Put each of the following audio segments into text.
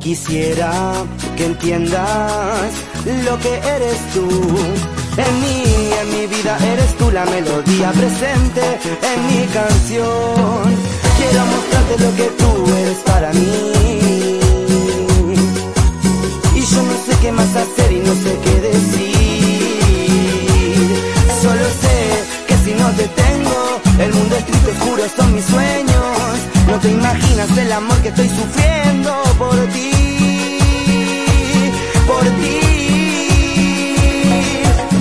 Quisiera que entiendas lo que eres tú. En mí, en mi vida eres tú la melodía presente en mi canción. Quiero mostrarte lo que tú eres para mí. Y yo no sé qué más hacer y no sé qué decir. Solo sé que si no te tengo, el mundo es triste, oscuro, son mis sueños. No te imaginas el amor que estoy sufriendo por ti.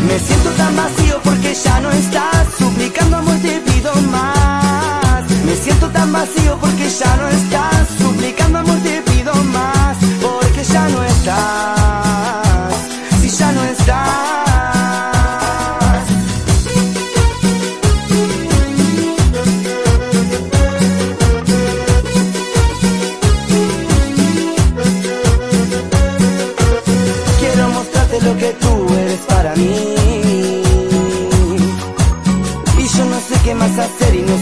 Me siento tan vacío porque ya no estás. Suplicando amor te pido más. Me siento tan vacío porque ya no estás.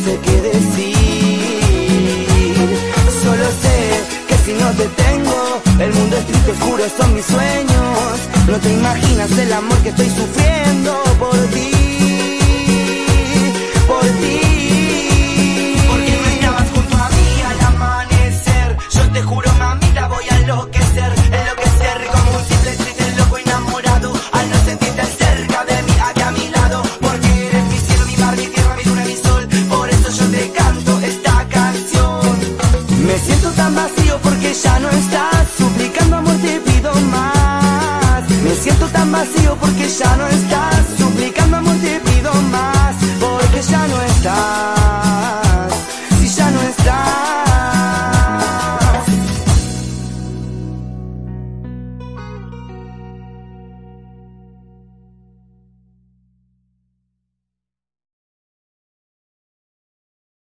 Sé qué decir. Solo sé que si no te tengo, el mundo es triste, oscuro, son mis sueños. No te imaginas el amor que estoy sufriendo por ti. vacío porque ya no estás. Suplicando amor te más.